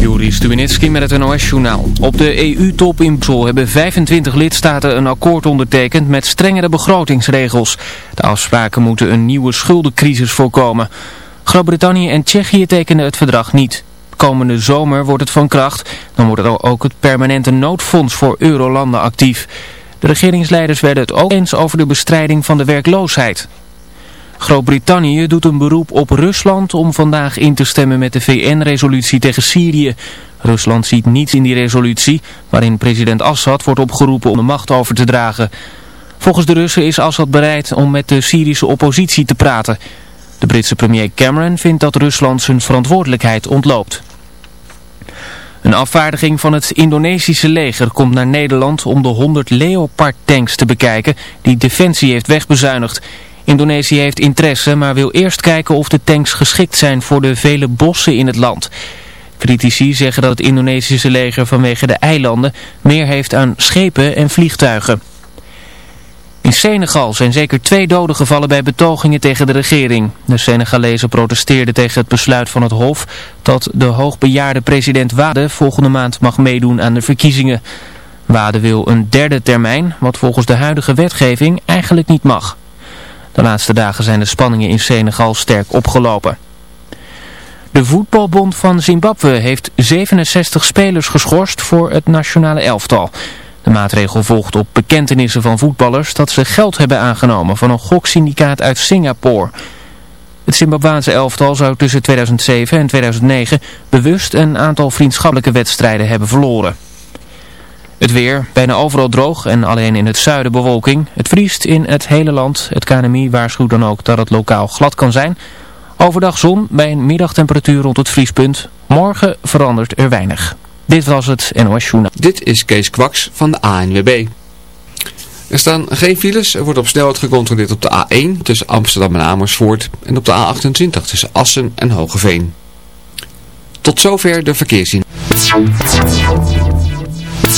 Juri Stubenitski met het NOS-journaal. Op de EU-top in Brussel hebben 25 lidstaten een akkoord ondertekend met strengere begrotingsregels. De afspraken moeten een nieuwe schuldencrisis voorkomen. Groot-Brittannië en Tsjechië tekenden het verdrag niet. Komende zomer wordt het van kracht. Dan wordt er ook het permanente noodfonds voor eurolanden actief. De regeringsleiders werden het ook eens over de bestrijding van de werkloosheid. Groot-Brittannië doet een beroep op Rusland om vandaag in te stemmen met de VN-resolutie tegen Syrië. Rusland ziet niets in die resolutie, waarin president Assad wordt opgeroepen om de macht over te dragen. Volgens de Russen is Assad bereid om met de Syrische oppositie te praten. De Britse premier Cameron vindt dat Rusland zijn verantwoordelijkheid ontloopt. Een afvaardiging van het Indonesische leger komt naar Nederland om de 100 Leopard tanks te bekijken die Defensie heeft wegbezuinigd. Indonesië heeft interesse, maar wil eerst kijken of de tanks geschikt zijn voor de vele bossen in het land. Critici zeggen dat het Indonesische leger vanwege de eilanden meer heeft aan schepen en vliegtuigen. In Senegal zijn zeker twee doden gevallen bij betogingen tegen de regering. De Senegalezen protesteerden tegen het besluit van het Hof dat de hoogbejaarde president Wade volgende maand mag meedoen aan de verkiezingen. Wade wil een derde termijn, wat volgens de huidige wetgeving eigenlijk niet mag. De laatste dagen zijn de spanningen in Senegal sterk opgelopen. De voetbalbond van Zimbabwe heeft 67 spelers geschorst voor het nationale elftal. De maatregel volgt op bekentenissen van voetballers dat ze geld hebben aangenomen van een goksyndicaat uit Singapore. Het Zimbabwaanse elftal zou tussen 2007 en 2009 bewust een aantal vriendschappelijke wedstrijden hebben verloren. Het weer, bijna overal droog en alleen in het zuiden bewolking. Het vriest in het hele land. Het KNMI waarschuwt dan ook dat het lokaal glad kan zijn. Overdag zon bij een middagtemperatuur rond het vriespunt. Morgen verandert er weinig. Dit was het NOS Journaal. Dit is Kees Kwaks van de ANWB. Er staan geen files. Er wordt op snelheid gecontroleerd op de A1 tussen Amsterdam en Amersfoort. En op de A28 tussen Assen en Hogeveen. Tot zover de verkeerszien.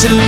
To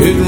It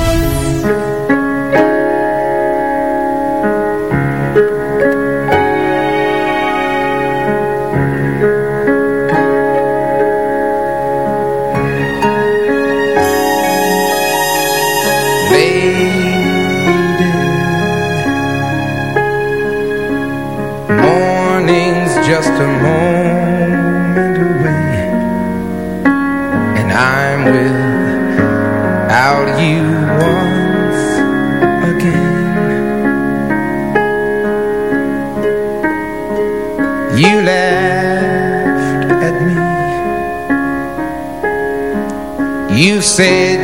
just a moment away. And I'm without you once again. You laughed at me. You said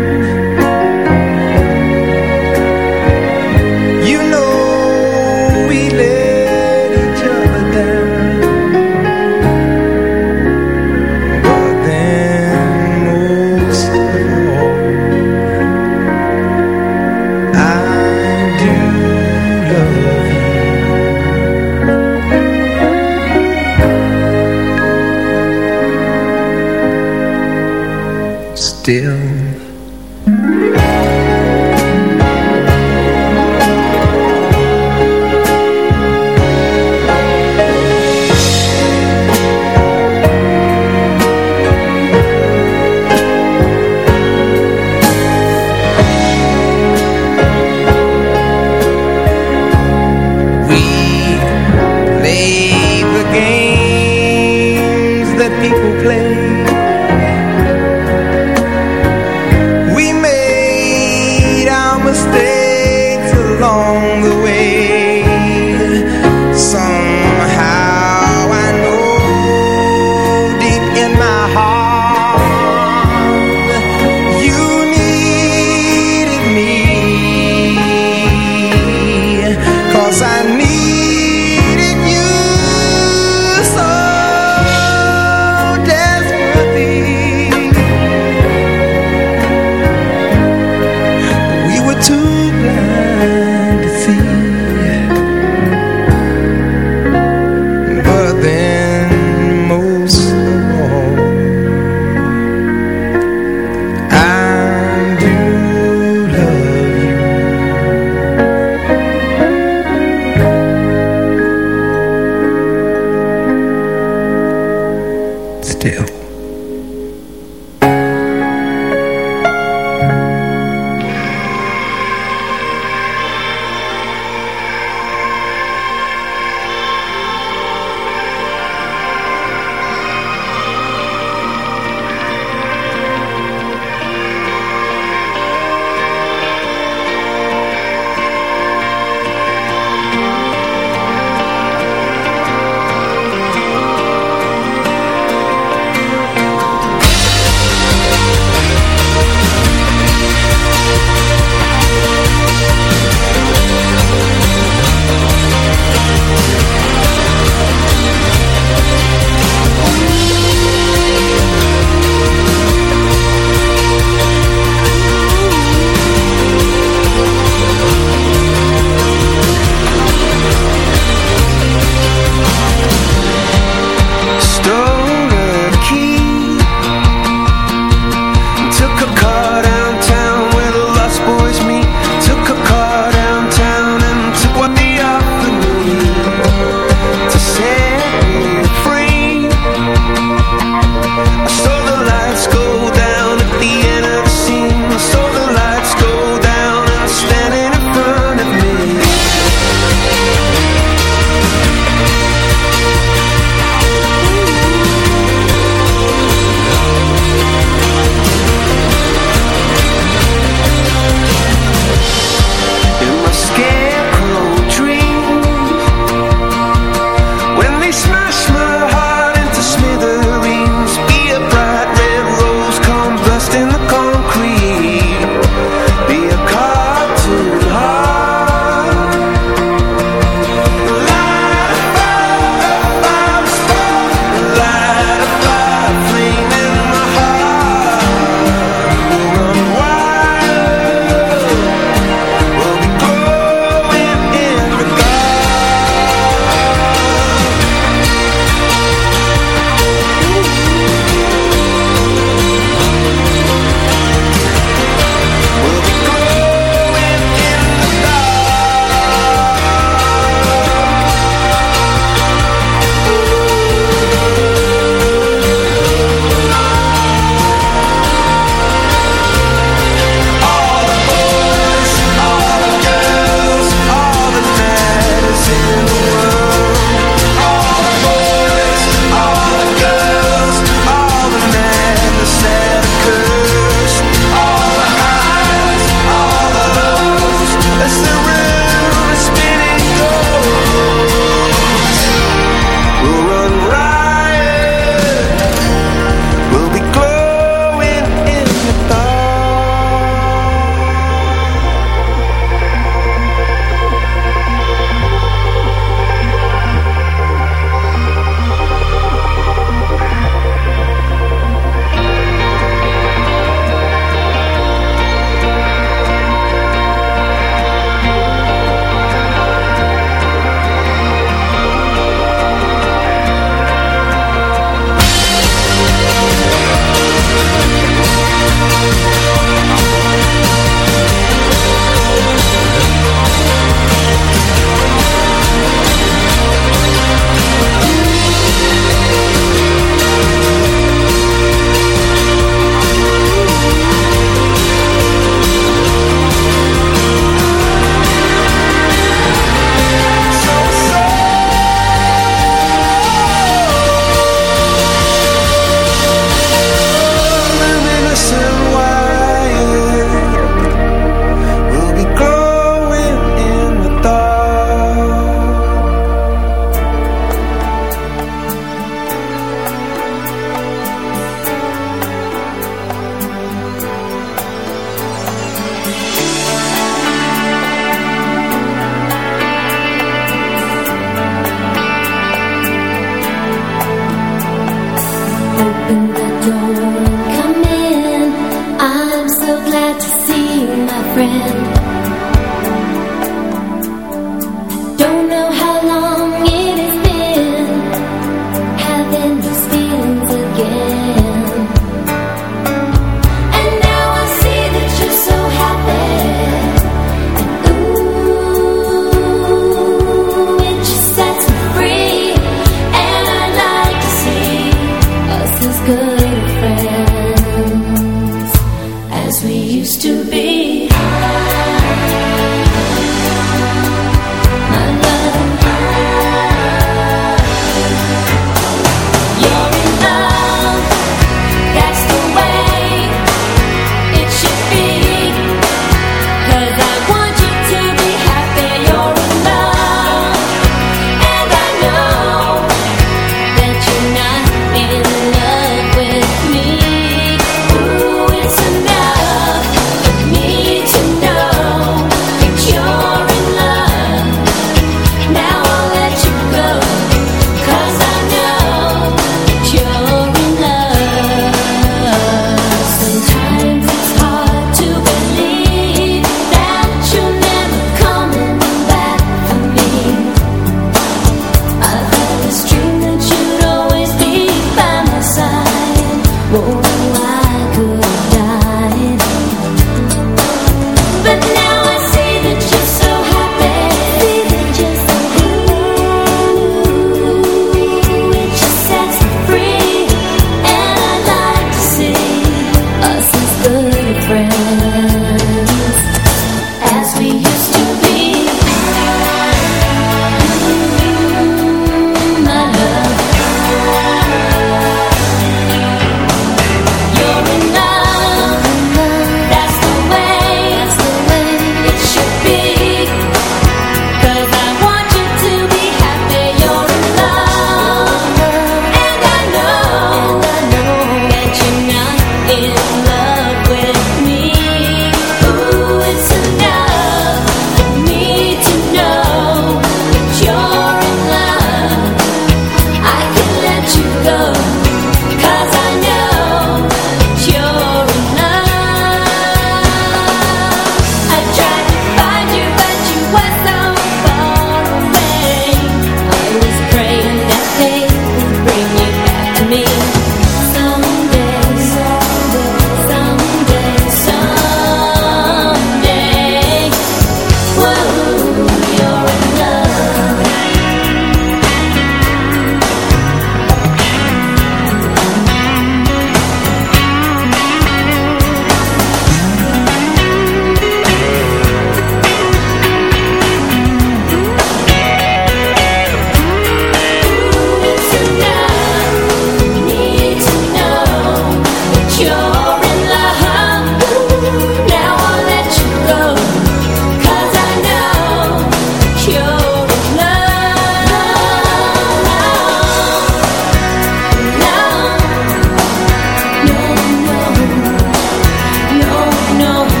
know.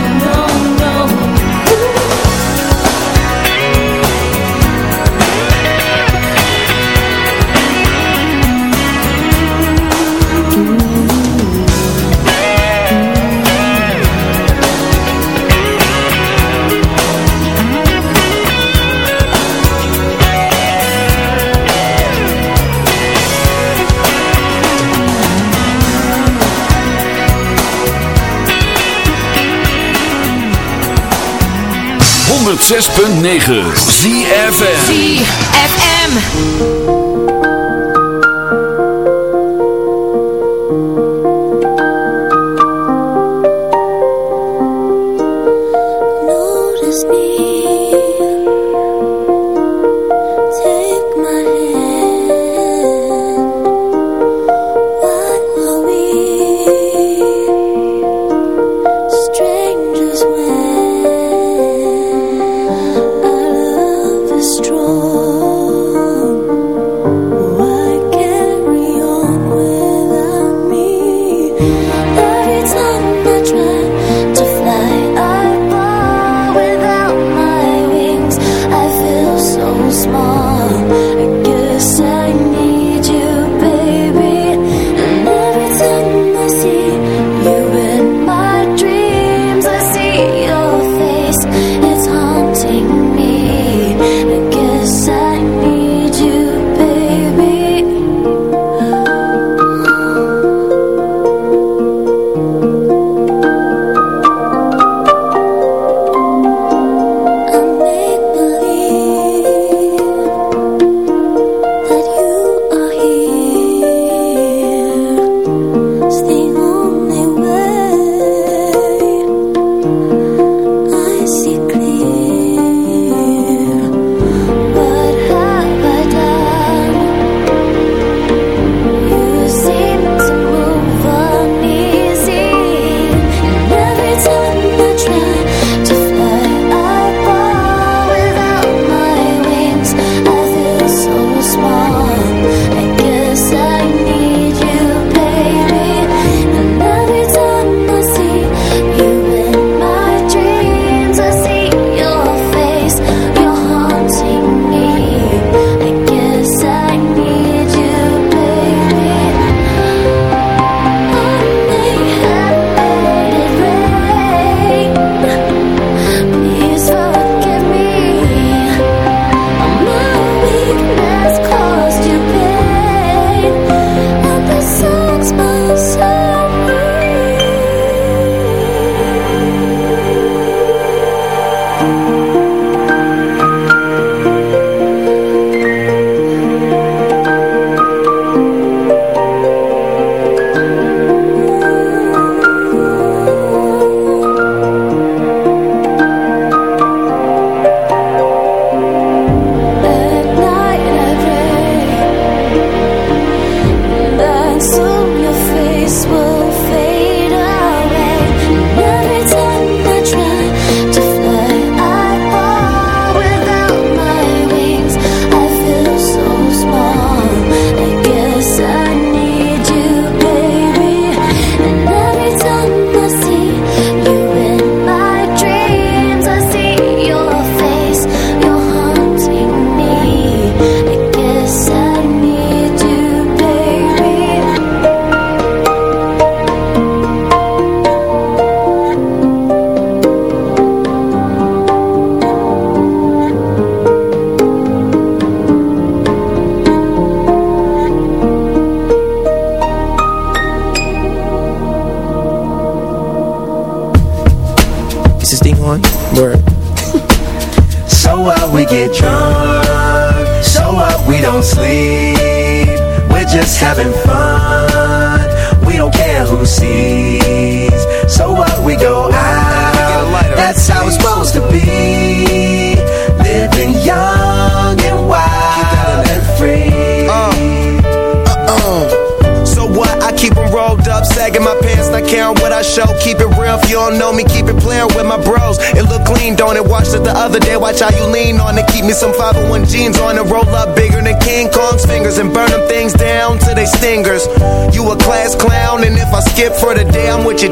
106.9 ZFM ZFM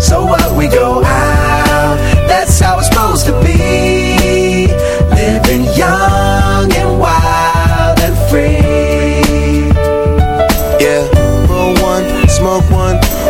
So what we go out. That's how it's supposed to be. Living young and wild and free. Yeah, roll one, smoke one.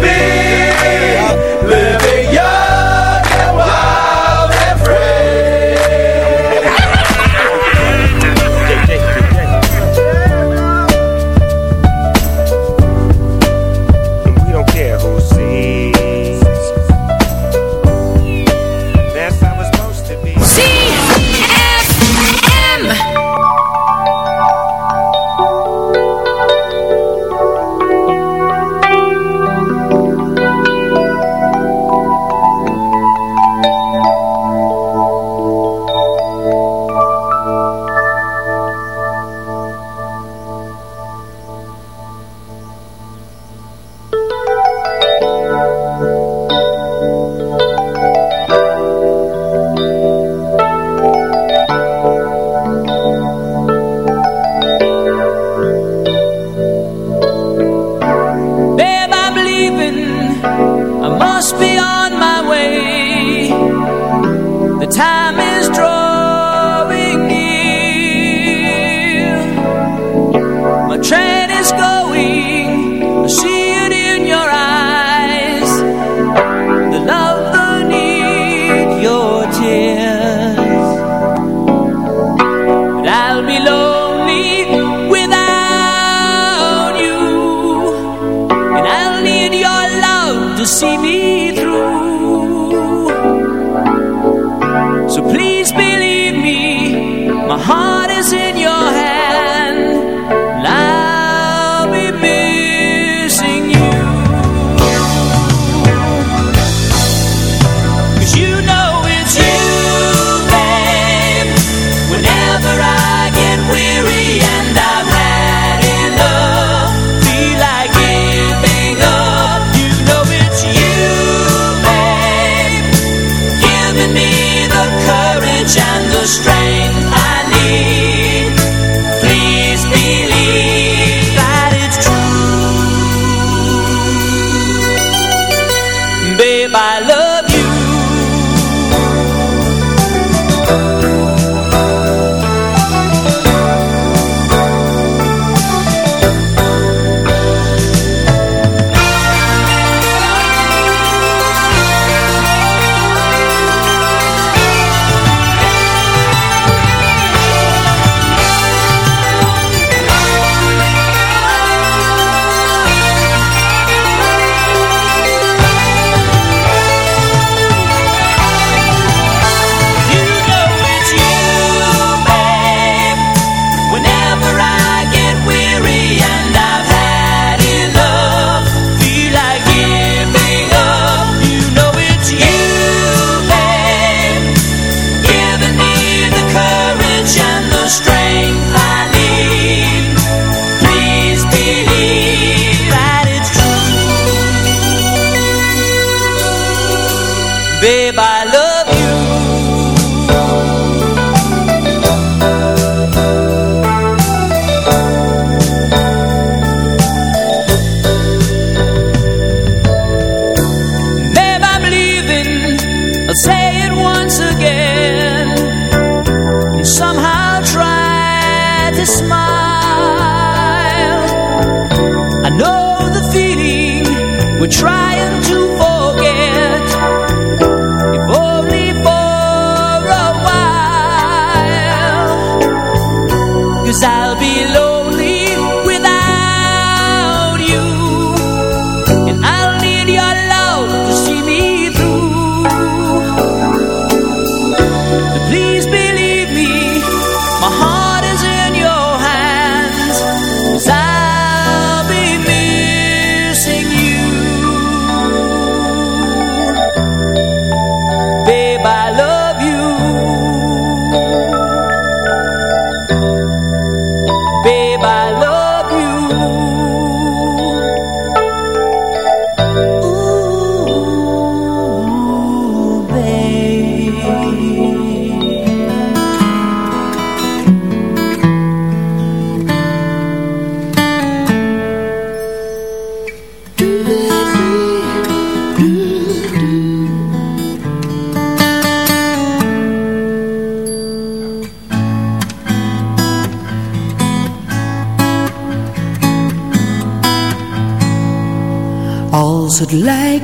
Be.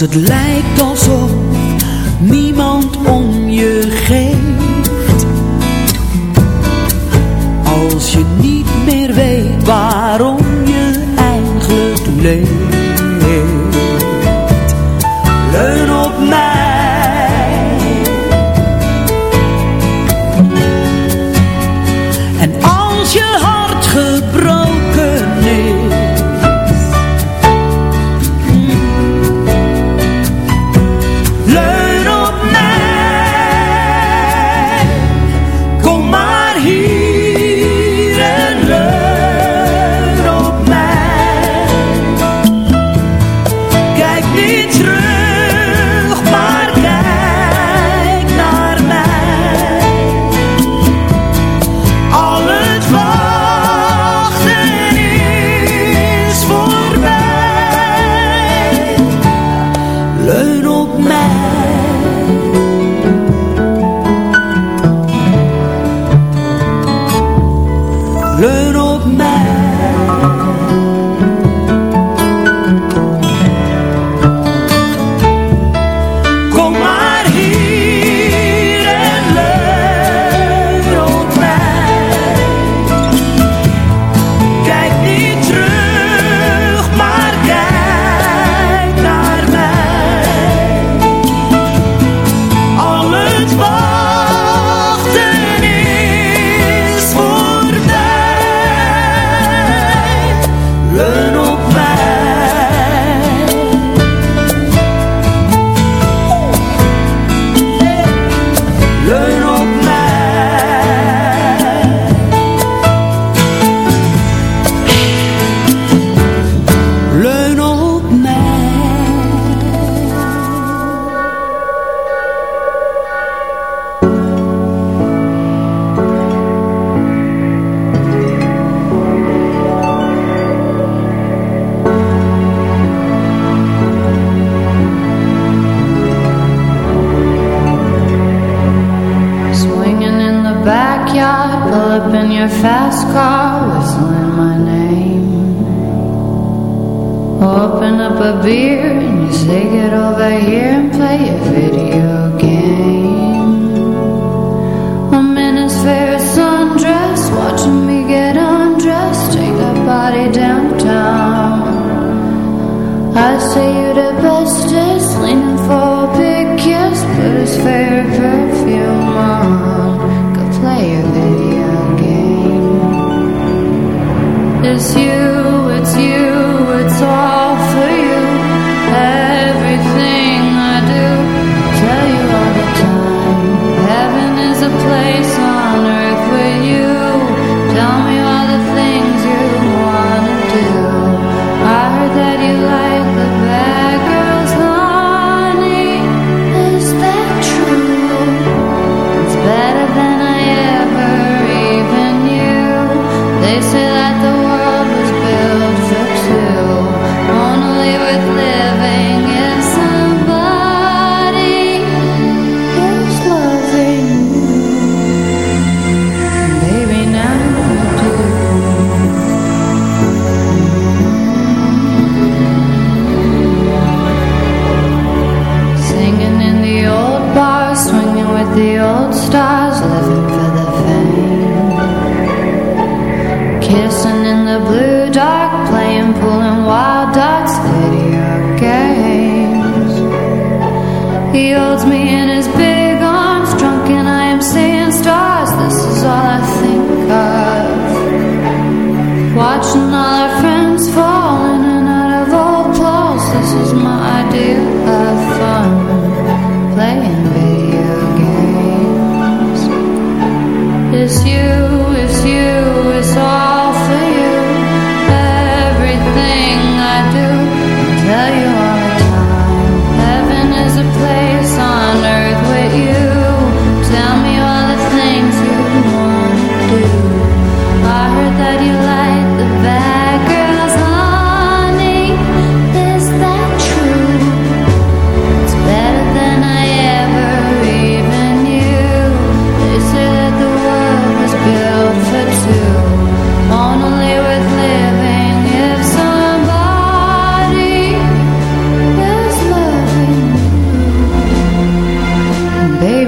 als het lijkt.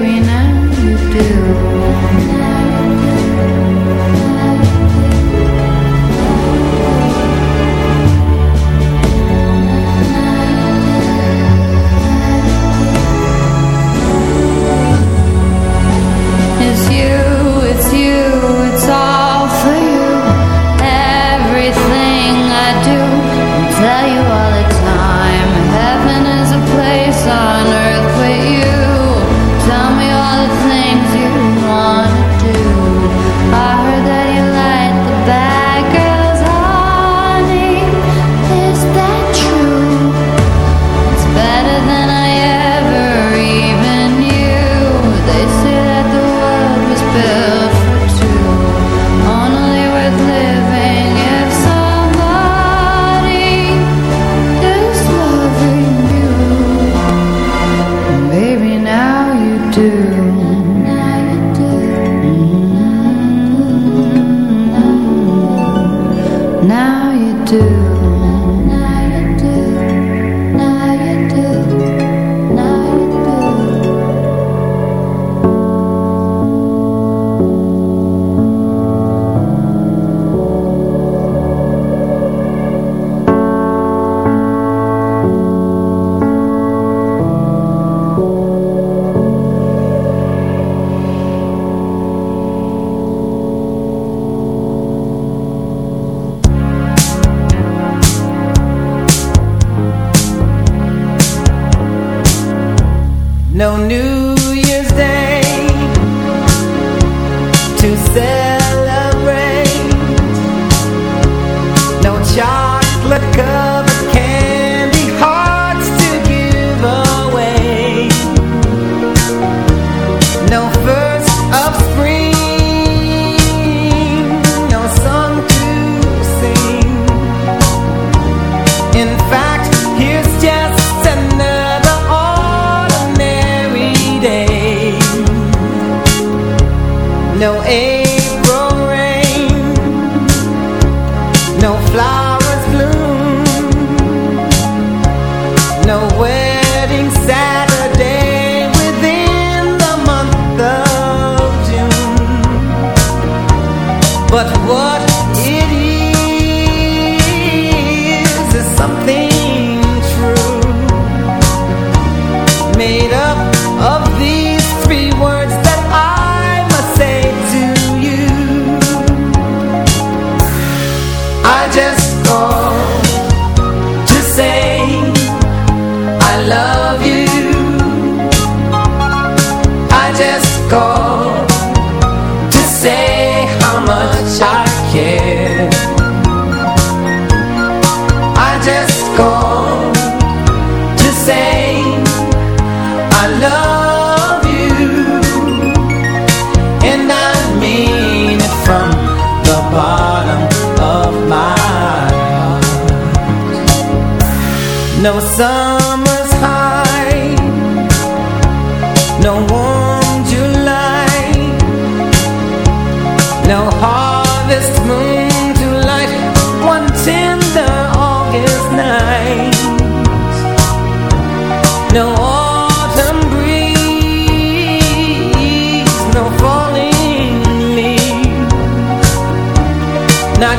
and you do. let go.